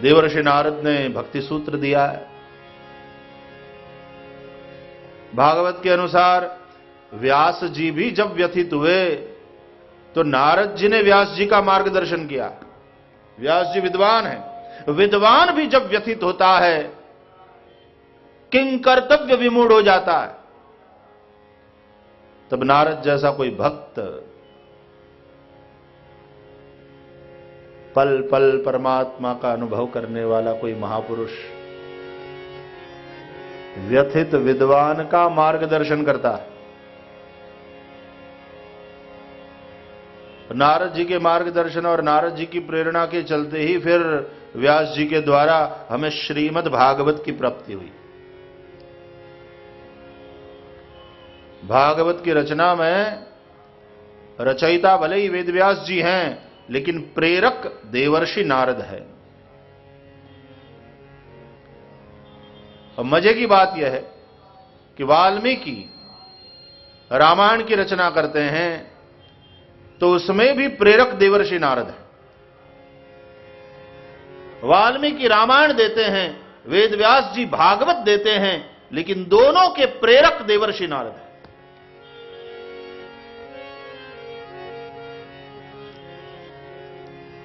देवर्षि नारद ने भक्ति सूत्र दिया है। भागवत के अनुसार व्यास जी भी जब व्यथित हुए तो नारद जी ने व्यास जी का मार्गदर्शन किया। व्यास जी विद्वान है। विद्वान भी जब व्यथित होता है किंग कर्तव्य विमूढ़ हो जाता है। तब नारद जैसा कोई भक्त पल पल परमात्मा का अनुभव करने वाला कोई महापुरुष व्यथित विद्वान का मार्गदर्शन करता है। नारद जी के मार्गदर्शन और नारद जी की प्रेरणा के चलते ही फिर व्यास जी के द्वारा हमें श्रीमद् भागवत की प्राप्ति हुई। भागवत की रचना में रचयिता भले ही वेदव्यास जी हैं लेकिन प्रेरक देवर्षि नारद है। और मज़े की बात यह है कि वाल्मीकि रामायण की रचना करते हैं तो उसमें भी प्रेरक देवर्षि नारद है। वाल्मीकि रामायण देते हैं, वेदव्यास जी भागवत देते हैं, लेकिन दोनों के प्रेरक देवर्षि नारद है।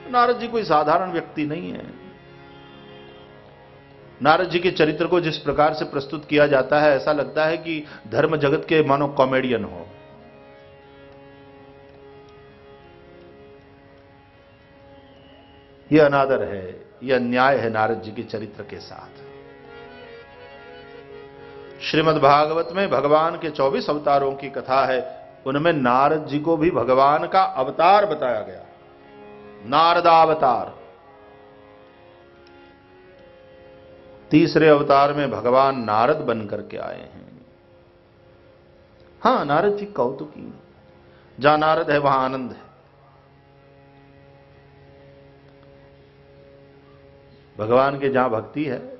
नारद जी कोई साधारण व्यक्ति नहीं है। नारद जी के चरित्र को जिस प्रकार से प्रस्तुत किया जाता है, ऐसा लगता है कि धर्म जगत के मानो कॉमेडियन हो। यह अनादर है यह अन्याय है नारद जी के चरित्र के साथ। श्रीमद् भागवत में भगवान के 24 अवतारों की कथा है। उनमें नारद जी को भी भगवान का अवतार बताया गया। नारदावतार। तीसरे अवतार में भगवान नारद बन करके आए हैं। हाँ, नारद जी कौतुकी जहाँ नारद है, वहाँ आनंद है। भगवान के जहाँ भक्ति है,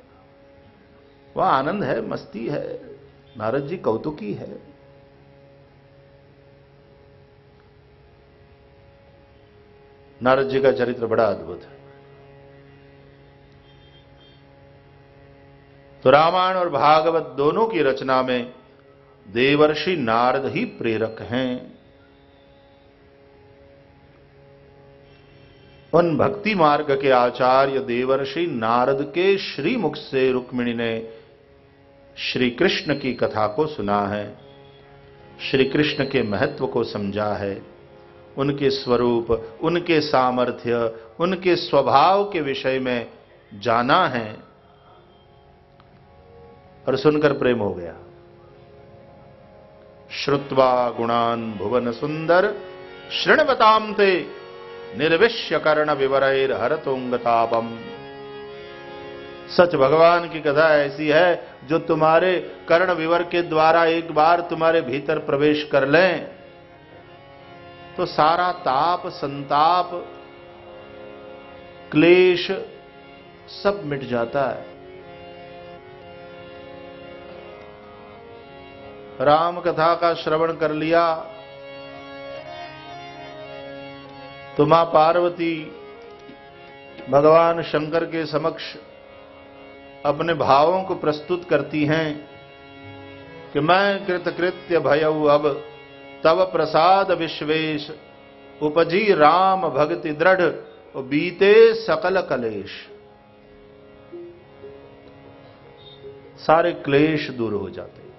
वहाँ आनंद है, मस्ती है, नारद जी कौतुकी है। नारद जी का चरित्र बड़ा अद्भुत है। तो रामायण और भागवत दोनों की रचना में देवर्षि नारद ही प्रेरक हैं। उन भक्ति मार्ग के आचार्य देवर्षि नारद के श्रीमुख से रुक्मिणी ने श्री कृष्ण की कथा को सुना है श्री कृष्ण के महत्व को समझा है। उनके स्वरूप, उनके सामर्थ्य, उनके स्वभाव के विषय में जाना है और सुनकर प्रेम हो गया। श्रुत्वा गुणान भुवन सुंदर श्रृणवताम थे निर्विश्य कर्ण विवरैर हरतोंगतापम सच भगवान की कथा ऐसी है जो तुम्हारे कर्ण विवर के द्वारा एक बार तुम्हारे भीतर प्रवेश कर लें। तो सारा ताप, संताप, क्लेश सब मिट जाता है। राम कथा का श्रवण कर लिया। तो माँ पार्वती भगवान शंकर के समक्ष अपने भावों को प्रस्तुत करती हैं कि मैं कृतकृत्य भयऊ अब तव प्रसाद विश्वेश, उपजी राम भक्ति दृढ़, बीते सकल कलेश। सारे क्लेश दूर हो जाते।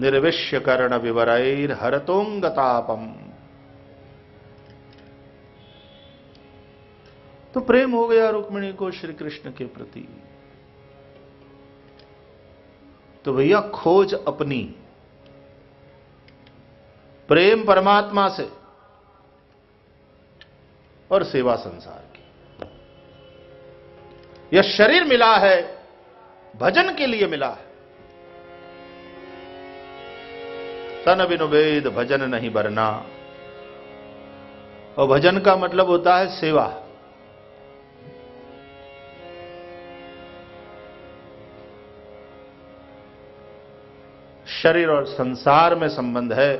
निर्विश्य कर्ण विवरैर हरतोंगतापम। तो प्रेम हो गया रुक्मिणी को श्री कृष्ण के प्रति। तो भैया खोज अपनी। प्रेम परमात्मा से और सेवा संसार की। यह शरीर मिला है, भजन के लिए मिला है। तन बिनु वेद भजन नहीं बरना और भजन का मतलब होता है सेवा। शरीर और संसार में संबंध है।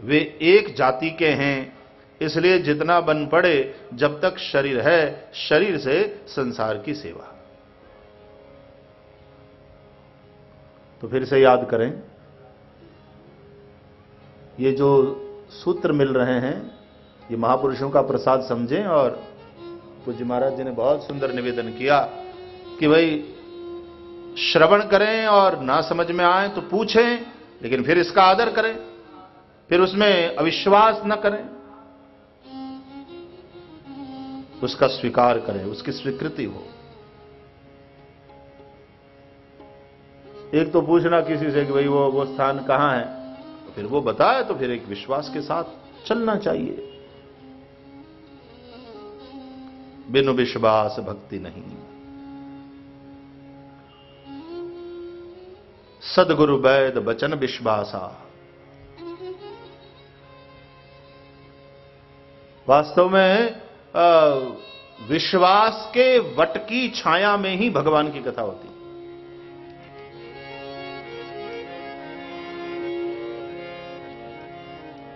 वे एक जाति के हैं, इसलिए जितना बन पड़े, जब तक शरीर है, शरीर से संसार की सेवा। तो फिर से याद करें, ये जो सूत्र मिल रहे हैं, ये महापुरुषों का प्रसाद समझें और पूज्य महाराज जी ने बहुत सुंदर निवेदन किया कि भाई श्रवण करें और ना समझ में आए तो पूछें, लेकिन फिर इसका आदर करें, फिर उसमें अविश्वास न करें। उसका स्वीकार करें, उसकी स्वीकृति हो। एक तो पूछना किसी से कि भाई वो वो स्थान कहाँ है तो फिर वो बताए तो फिर एक विश्वास के साथ चलना चाहिए। बिनु विश्वास भक्ति नहीं। सदगुरु वैद बचन विश्वासा। वास्तव में विश्वास के वट की छाया में ही भगवान की कथा होती।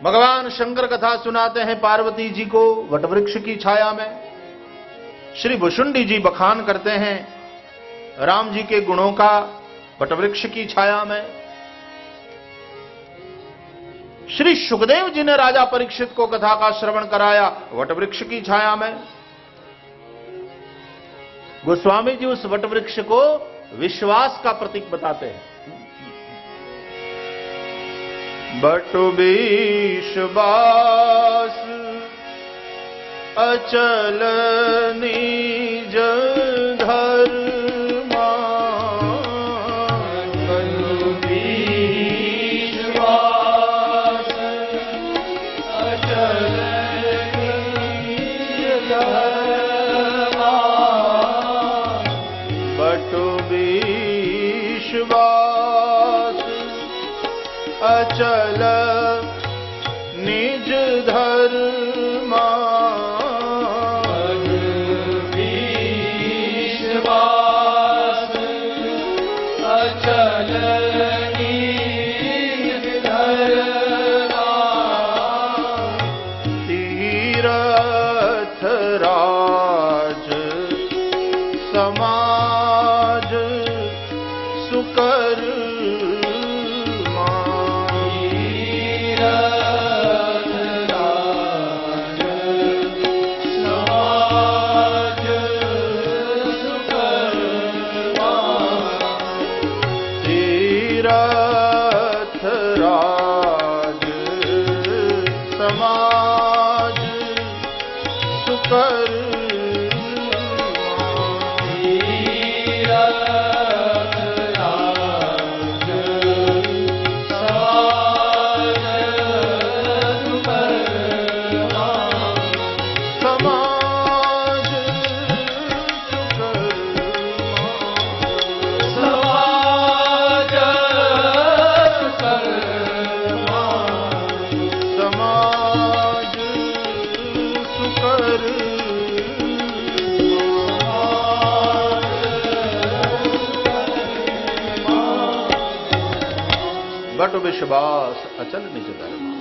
भगवान शंकर कथा सुनाते हैं पार्वती जी को वटवृक्ष की छाया में। श्री भुषुंडी जी बखान करते हैं। राम जी के गुणों का वटवृक्ष की छाया में। श्री सुखदेव जी ने राजा परीक्षित को कथा का श्रवण कराया वटवृक्ष की छाया में। गोस्वामी जी उस वटवृक्ष को विश्वास का प्रतीक बताते हैं। बट विश्वास अचल निज अचल निज धर्म विश्वास अचल निज धर्म।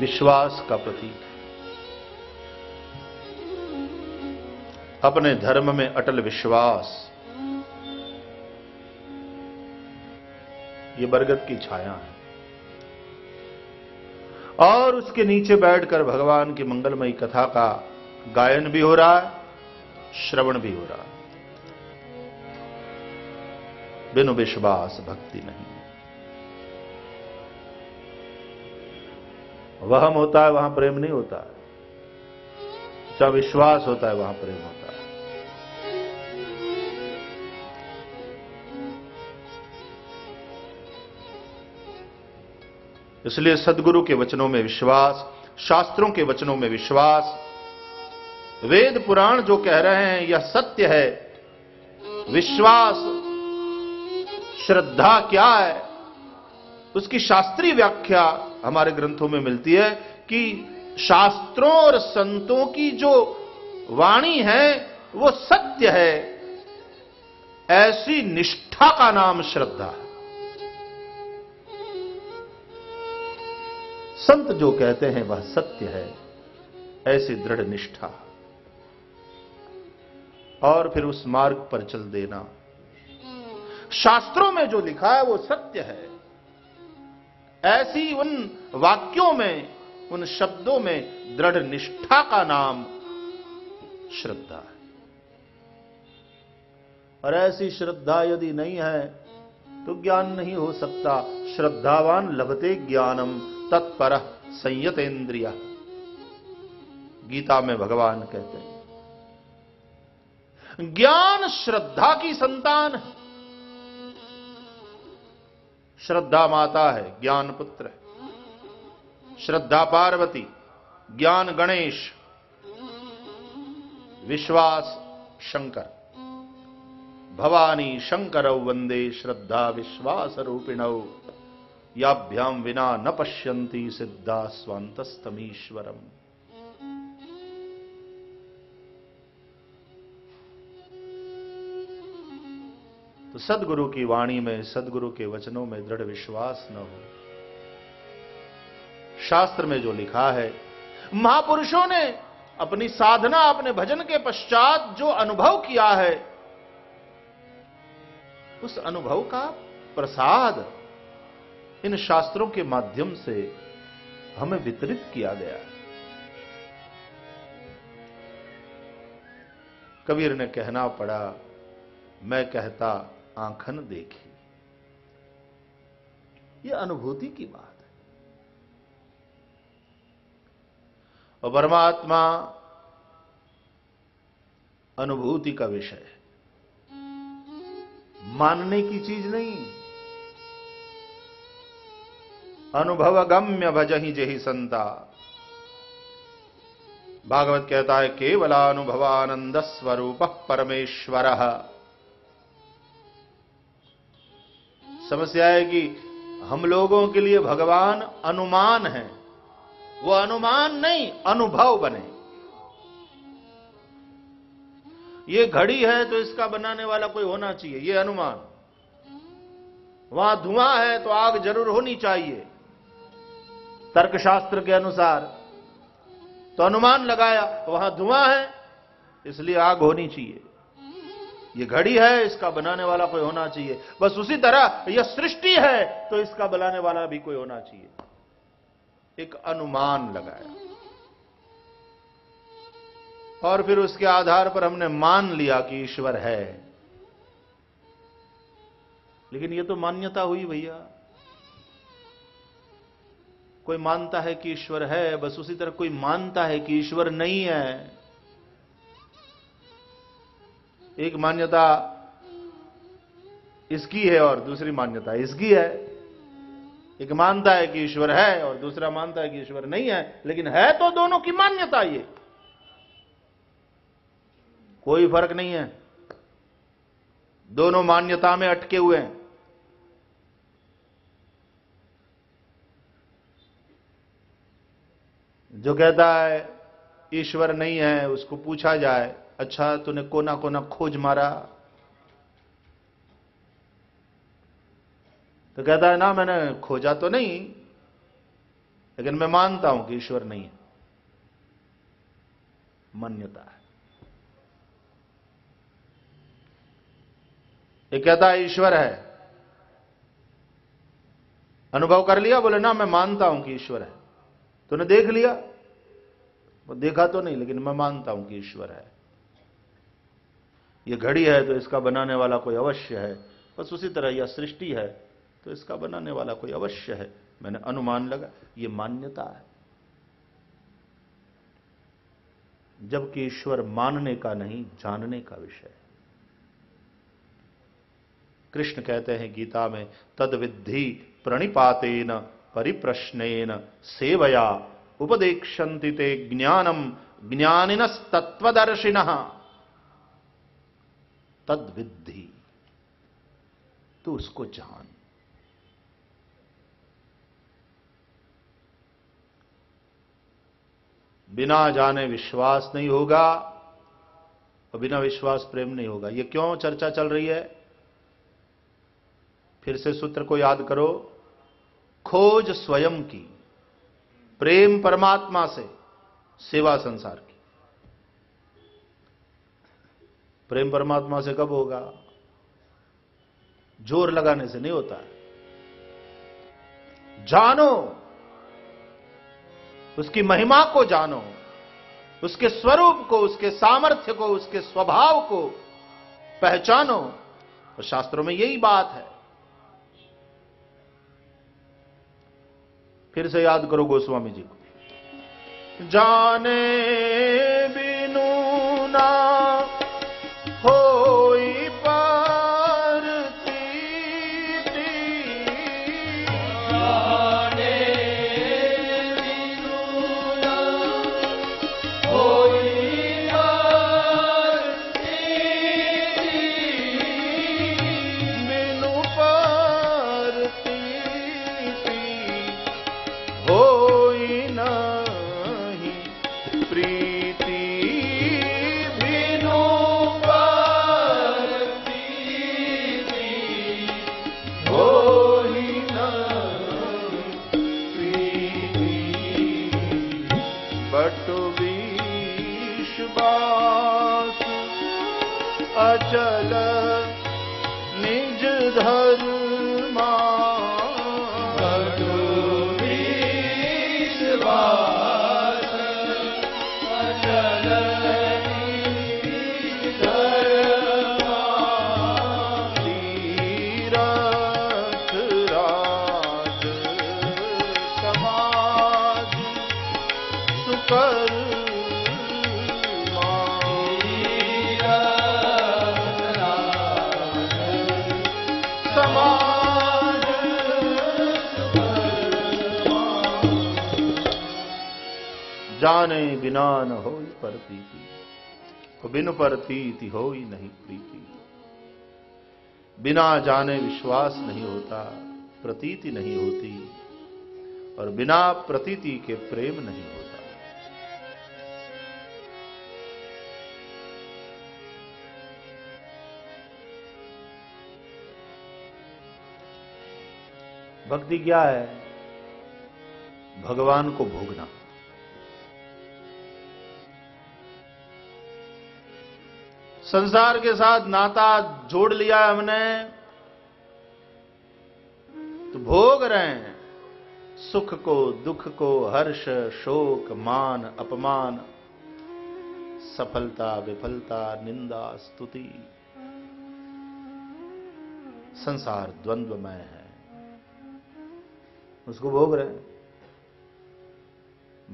विश्वास का प्रतीक। अपने धर्म में अटल विश्वास। ये बरगद की छाया है। और उसके नीचे बैठकर भगवान की मंगलमयी कथा का गायन भी हो रहा है, श्रवण भी हो रहा है। बिनु विश्वास भक्ति नहीं। वहम होता है, वहाँ प्रेम नहीं होता है। विश्वास होता है, वहाँ प्रेम होता है। इसलिए सदगुरु के वचनों में विश्वास, शास्त्रों के वचनों में विश्वास, वेद पुराण जो कह रहे हैं, यह सत्य है। विश्वास श्रद्धा क्या है? उसकी शास्त्रीय व्याख्या हमारे ग्रंथों में मिलती है कि शास्त्रों और संतों की जो वाणी है, वो सत्य है। ऐसी निष्ठा का नाम श्रद्धा है। संत जो कहते हैं, वह सत्य है। ऐसी दृढ़ निष्ठा। और फिर उस मार्ग पर चल देना। शास्त्रों में जो लिखा है वो सत्य है। ऐसी उन वाक्यों में, उन शब्दों में दृढ़ निष्ठा का नाम श्रद्धा है। और ऐसी श्रद्धा यदि नहीं है तो ज्ञान नहीं हो सकता। श्रद्धावान लभते ज्ञानम, तत्पर संयतेन्द्रिय। गीता में भगवान कहते हैं, ज्ञान श्रद्धा की संतान है। श्रद्धा माता है, ज्ञान पुत्र है। श्रद्धा पार्वती, ज्ञान गणेश, विश्वास शंकर। भवानी शंकर वंदे श्रद्धा विश्वास रूपिण। याभ्याम विना न पश्यंती सिद्धा स्वांतस्तमीश्वरम तो सदगुरु की वाणी में, सदगुरु के वचनों में दृढ़ विश्वास न हो। शास्त्र में जो लिखा है, महापुरुषों ने अपनी साधना, अपने भजन के पश्चात जो अनुभव किया है, उस अनुभव का प्रसाद इन शास्त्रों के माध्यम से हमें वितरित किया गया कबीर ने कहना पड़ा, मैं कहता आंखन देखी। यह अनुभूति की बात है। और परमात्मा अनुभूति का विषय है। मानने की चीज़ नहीं। अनुभव गम्य भज भजही जही संता। भागवत कहता है केवलानुभवानंद स्वरूप परमेश्वर। समस्या है कि हम लोगों के लिए भगवान अनुमान है। वो अनुमान नहीं, अनुभव बने। ये घड़ी है तो इसका बनाने वाला कोई होना चाहिए, ये अनुमान। वहाँ धुआँ है तो आग ज़रूर होनी चाहिए। तर्कशास्त्र के अनुसार तो अनुमान लगाया, वहाँ धुआँ है, इसलिए आग होनी चाहिए। ये घड़ी है, इसका बनाने वाला कोई होना चाहिए। बस उसी तरह यह सृष्टि है तो इसका बनाने वाला भी कोई होना चाहिए। एक अनुमान लगाया। और फिर उसके आधार पर हमने मान लिया कि ईश्वर है। लेकिन यह तो मान्यता हुई भैया। कोई मानता है कि ईश्वर है, बस उसी तरह कोई मानता है कि ईश्वर नहीं है। एक मान्यता इसकी है और दूसरी मान्यता इसकी है। एक मानता है कि ईश्वर है और दूसरा मानता है कि ईश्वर नहीं है, लेकिन है तो दोनों की मान्यता ये। कोई फ़र्क नहीं है। दोनों मान्यता में अटके हुए हैं। जो कहता है, ईश्वर नहीं है, उसको पूछा जाए अच्छा तूने कोना कोना खोज मारा। तो कहता है, ना, मैंने खोजा तो नहीं, लेकिन मैं मानता हूँ कि ईश्वर नहीं है। मान्यता है। ये कहता है, ईश्वर है। अनुभव कर लिया? बोले, ना, मैं मानता हूँ कि ईश्वर है। तूने देख लिया? वो देखा तो नहीं, लेकिन मैं मानता हूँ कि ईश्वर है। ये घड़ी है तो इसका बनाने वाला कोई अवश्य है। बस उसी तरह यह सृष्टि है तो इसका बनाने वाला कोई अवश्य है। मैंने अनुमान लगा, ये मान्यता है। जबकि ईश्वर मानने का नहीं, जानने का विषय है। कृष्ण कहते हैं गीता में तद विद्धि प्रणिपातेन परिप्रश्नेन सेवया, उपदेक्षन्ति ते ज्ञानम ज्ञानिनस्तत्वदर्शिन तद विद्धि तो उसको जान। बिना जाने विश्वास नहीं होगा और बिना विश्वास प्रेम नहीं होगा। ये क्यों चर्चा चल रही है? फिर से सूत्र को याद करो। खोज स्वयं की, प्रेम परमात्मा से, सेवा संसार की। प्रेम परमात्मा से कब होगा? ज़ोर लगाने से नहीं होता। जानो, उसकी महिमा को जानो, उसके स्वरूप को, उसके सामर्थ्य को, उसके स्वभाव को पहचानो। और शास्त्रों में यही बात है। फिर से याद करो गोस्वामी जी को। जाने बिनु ना जाने बिना न हो प्रतीति तो बिन प्रतीति हो ही नहीं प्रीति। बिना जाने विश्वास नहीं होता, प्रतीति नहीं होती, और बिना प्रतीति के प्रेम नहीं होता। भक्ति क्या है? भगवान को भोगना। संसार के साथ नाता जोड़ लिया हमने। तो भोग रहे हैं। सुख को, दुख को, हर्ष, शोक, मान, अपमान, सफलता, विफलता, निंदा, स्तुति। संसार द्वंद्वमय है। उसको भोग रहे हैं।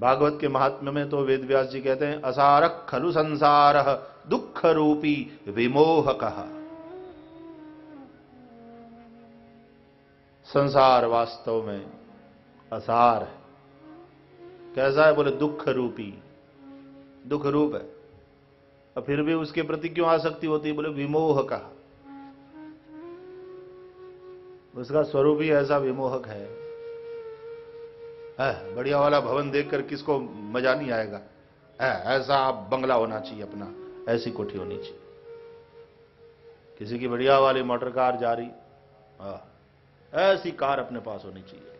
भागवत के महात्म्य में तो वेद व्यास जी कहते हैं असारक खलु संसार, दुख रूपी विमोह कहा संसार वास्तव में असार है। कैसा है बोले दुख रूपी दुख रूप है। और फिर भी उसके प्रति क्यों आसक्ति होती है बोले विमोह का उसका स्वरूप ही ऐसा विमोहक है। बढ़िया वाला भवन देखकर किसको मज़ा नहीं आएगा। ऐसा बंगला होना चाहिए अपना। ऐसी कोठी होनी चाहिए। किसी की बढ़िया वाली मोटर कार जा रही ऐसी कार अपने पास होनी चाहिए।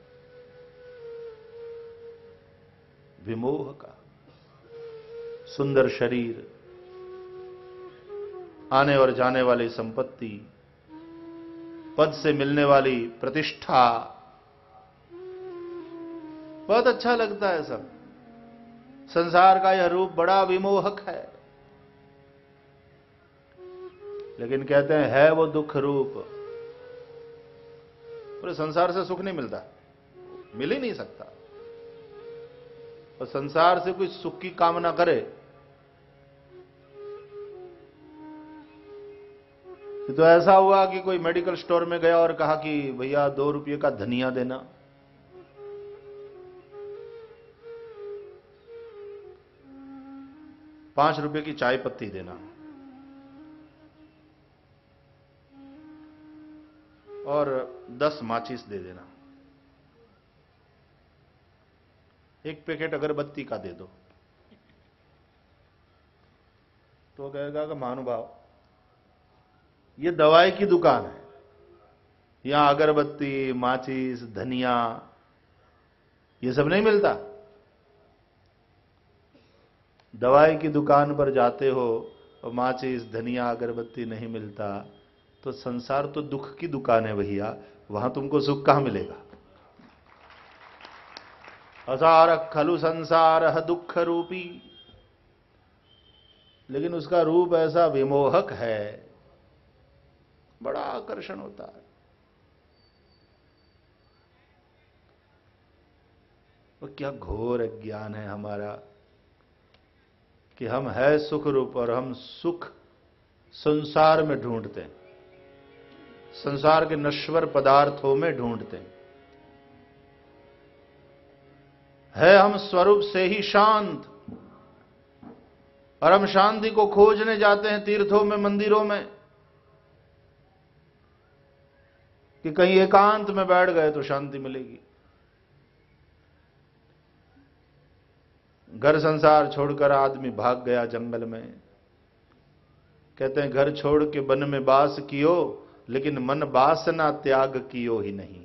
विमोह का, सुंदर शरीर, आने और जाने वाली संपत्ति, पद से मिलने वाली प्रतिष्ठा, बहुत अच्छा लगता है सब। संसार का यह रूप बड़ा विमोहक है। लेकिन कहते हैं, है वो दुख रूप। पूरे संसार से सुख नहीं मिलता। मिल ही नहीं सकता। और संसार से कोई सुख की कामना करे तो ऐसा हुआ कि कोई मेडिकल स्टोर में गया और कहा कि, भैया, दो रुपये का धनिया देना। पाँच रुपए की चाय पत्ती देना। और दस माचिस दे देना। एक पैकेट अगरबत्ती का दे दो। तो कहेगा कि महानुभाव, ये दवाई की दुकान है। यहाँ अगरबत्ती, माचिस, धनिया, ये सब नहीं मिलता। दवाई की दुकान पर जाते हो और माचिस, धनिया, अगरबत्ती नहीं मिलता। तो संसार तो दुख की दुकान है भैया, वहाँ तुमको सुख कहाँ मिलेगा? असार खलु संसार दुख रूपी। लेकिन उसका रूप ऐसा विमोहक है, बड़ा आकर्षण होता है। वो क्या घोर ज्ञान है हमारा, कि हम है सुख रूप और हम सुख संसार में ढूंढते हैं। संसार के नश्वर पदार्थों में ढूंढते हैं। है हम स्वरूप से ही शांत, और हम शांति को खोजने जाते हैं तीर्थों में, मंदिरों में, कि कहीं एकांत में बैठ गए तो शांति मिलेगी। घर संसार छोड़कर आदमी भाग गया जंगल में। कहते हैं, घर छोड़ के वन में बास कियो लेकिन मन बासना त्याग कियो ही नहीं।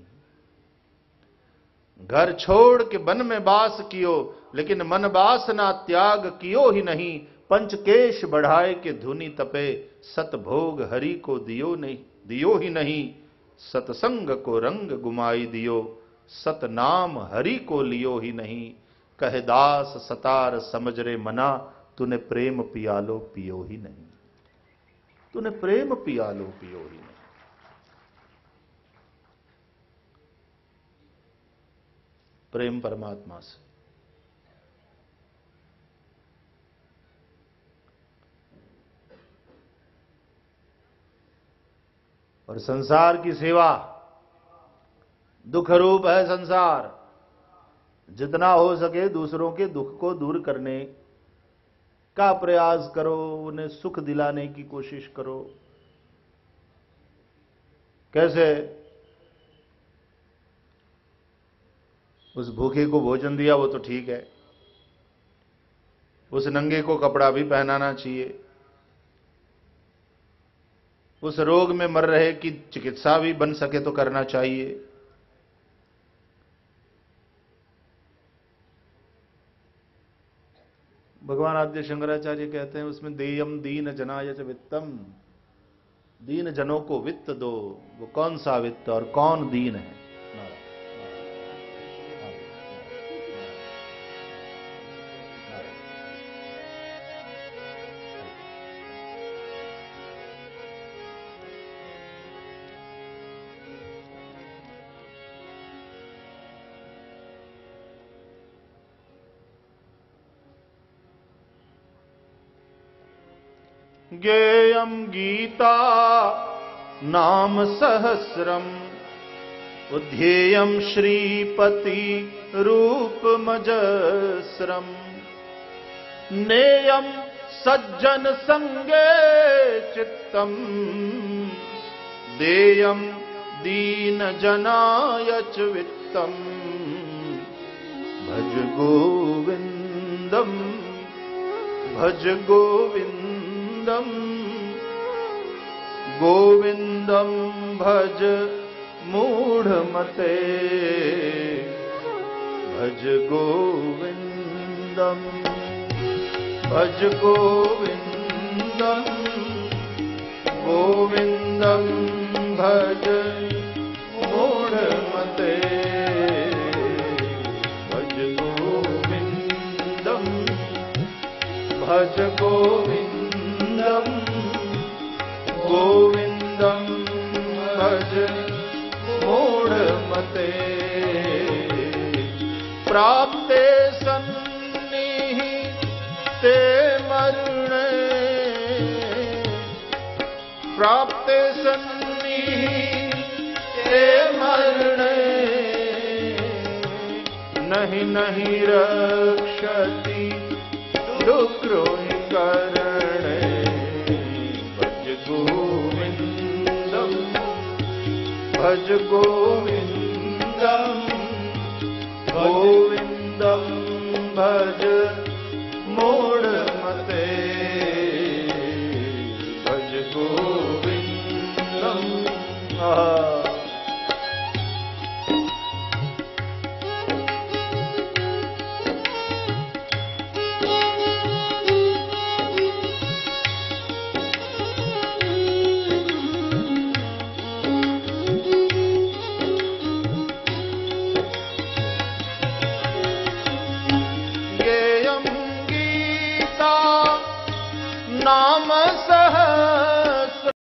घर छोड़ के वन में बास कियो, लेकिन मन बासना त्याग कियो ही नहीं। पंचकेश बढ़ाए के धुनि तपे, सतभोग हरि को दियो नहीं, दियो ही नहीं। सतसंग को रंग गुमाई दियो, सतनाम हरि को लियो ही नहीं। कह दास सतार समझ रे मना, तूने प्रेम पियालो पियो ही नहीं। तूने प्रेम पियालो पियो ही नहीं प्रेम परमात्मा से। और संसार की सेवा दुख रूप है संसार। जितना हो सके दूसरों के दुख को दूर करने का प्रयास करो, उन्हें सुख दिलाने की कोशिश करो। कैसे? उस भूखे को भोजन दिया, वो तो ठीक है। उस नंगे को कपड़ा भी पहनाना चाहिए। उस रोग में मर रहे की चिकित्सा भी बन सके तो करना चाहिए। भगवान आद्य शंकराचार्य कहते हैं, उसमें देयम दीन जनाय वित्तम। दीन जनों को वित्त दो, वो कौन सा वित्त और कौन दीन है? ज्ञेयं गीता नाम सहस्रम्। उध्येयं श्रीपति रूपमजस्रम्। नेयं सज्जन संगे चित्तम्। देयं दीनजनाय च वित्तम्। भज गोविन्दम्, भज गोविन्द गोविन्दम् गोविन्दं भज मूढमते, भज गोविन्दम् भज गोविन्दम् गोविन्दं भज मूढमते, भज गोविन्दम् भज गोविन्द गोविन्दं भज मूढमते प्राप्ते सन्निः ते मरुणे प्राप्ते सन्निः ते मरुणे नहीं नहीं रक्षति दुक्रोहि करणे भज गोविन्दम्